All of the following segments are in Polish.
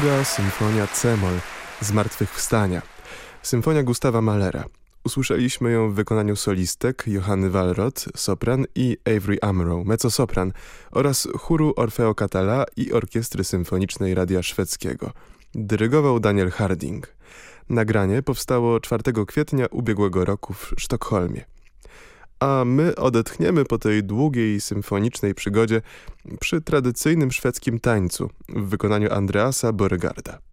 druga symfonia C-moll Zmartwychwstania. Symfonia Gustawa Mahlera. Usłyszeliśmy ją w wykonaniu solistek Johanny Walrod, sopran i Avery Amrow, mezzosopran oraz chóru Orfeo Catala i Orkiestry Symfonicznej Radia Szwedzkiego. Dyrygował Daniel Harding. Nagranie powstało 4 kwietnia ubiegłego roku w Sztokholmie. A my odetchniemy po tej długiej symfonicznej przygodzie przy tradycyjnym szwedzkim tańcu w wykonaniu Andreasa Borgarda.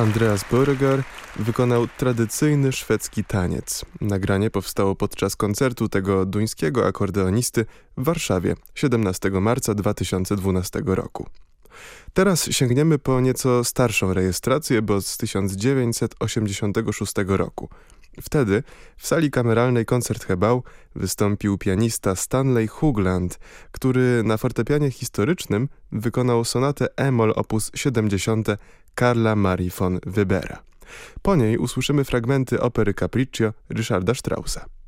Andreas Börger wykonał tradycyjny szwedzki taniec. Nagranie powstało podczas koncertu tego duńskiego akordeonisty w Warszawie 17 marca 2012 roku. Teraz sięgniemy po nieco starszą rejestrację, bo z 1986 roku. Wtedy w sali kameralnej Koncerthebał wystąpił pianista Stanley Hugland, który na fortepianie historycznym wykonał sonatę E-moll op. 70 Karla Marii von Webera. Po niej usłyszymy fragmenty opery Capriccio Ryszarda Straussa.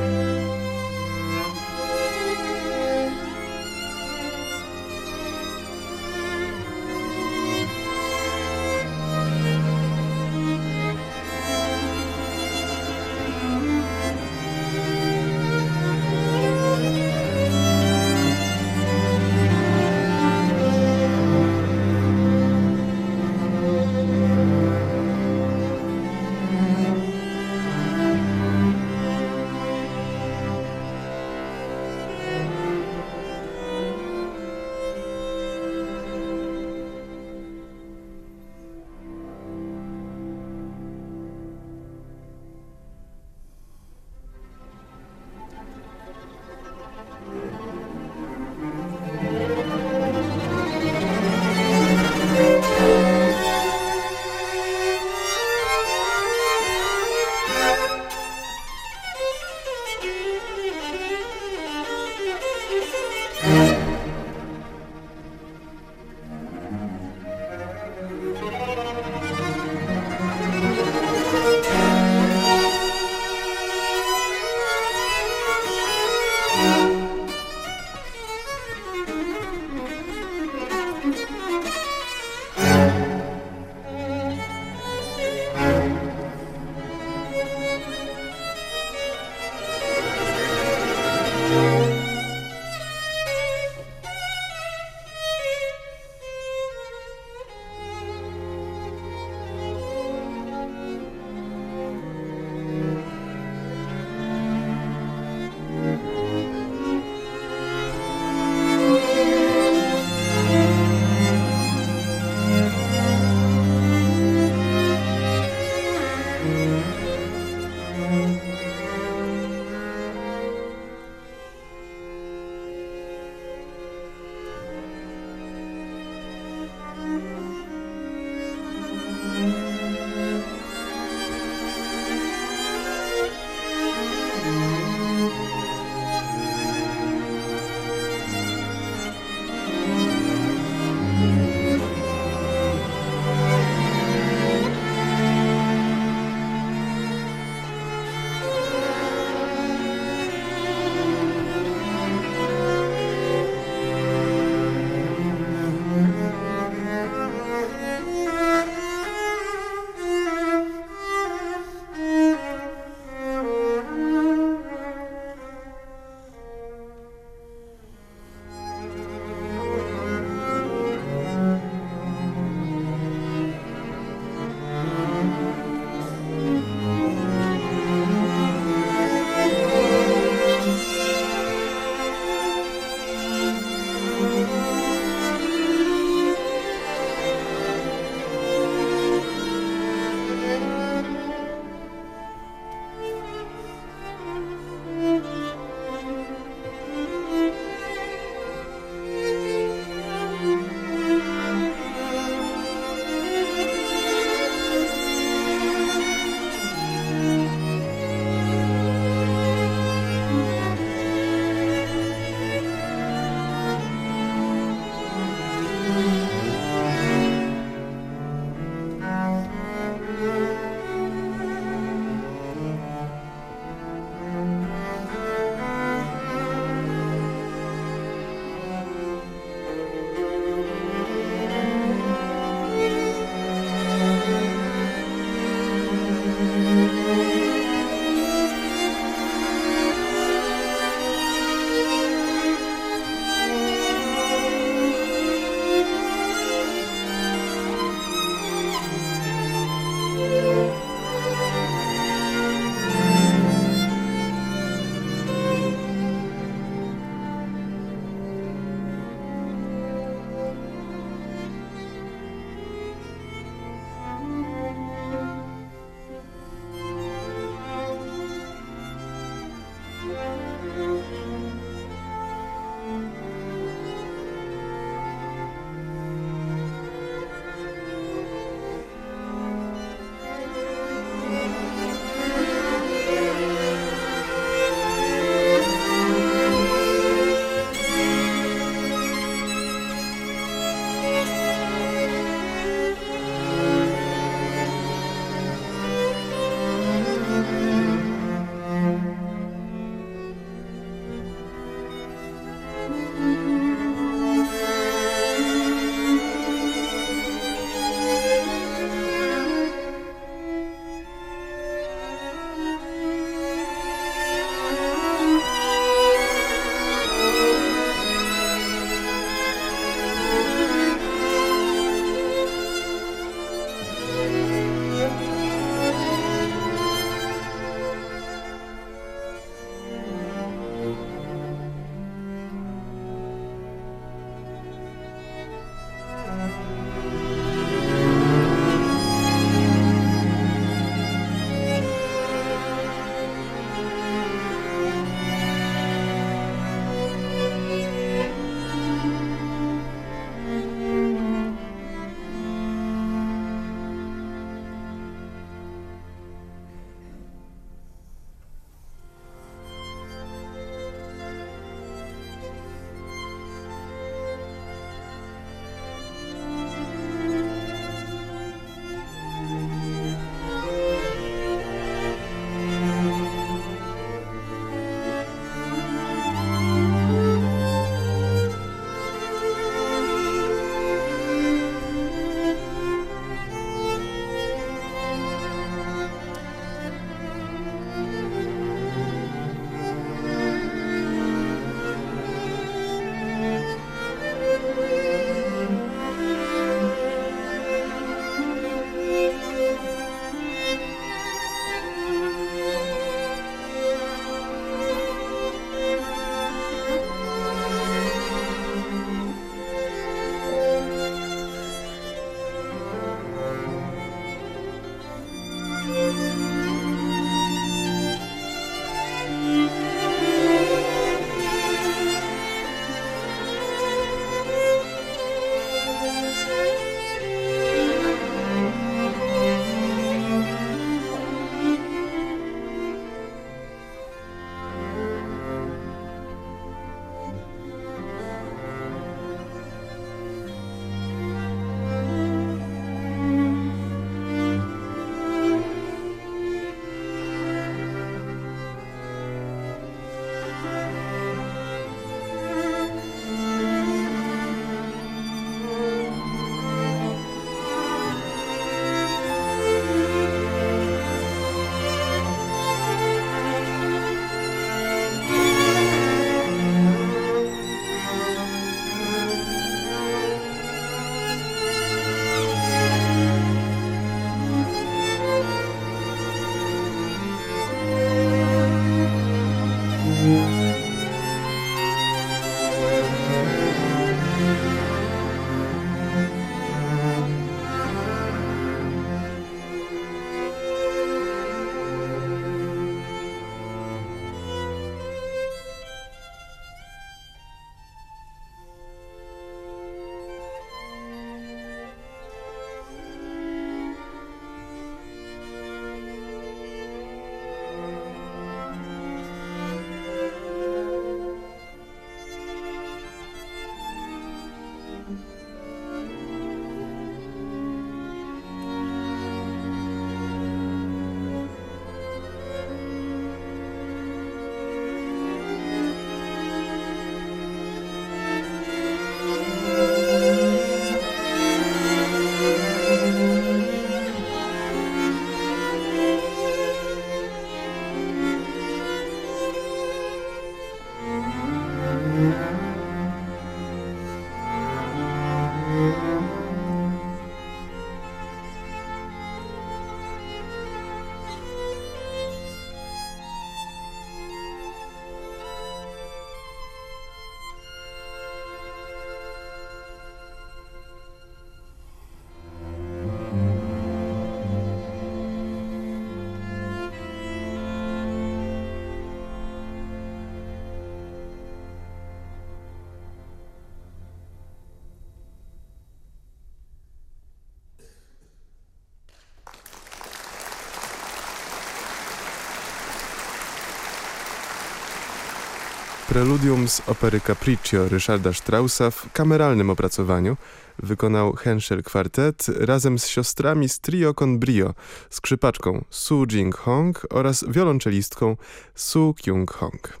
Preludium z opery Capriccio Ryszarda Straussa w kameralnym opracowaniu wykonał Henschel Quartet razem z siostrami z Trio con Brio, skrzypaczką Su Jing Hong oraz wiolonczelistką Su Kyung Hong.